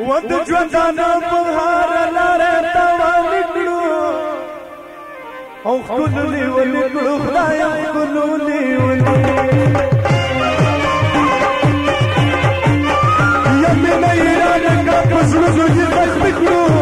ود ژوندان په هار لاره توان کړو او خپل نیول کړو خدای خپل نیول یم نه ایران کا پسلو زوږی بس کړو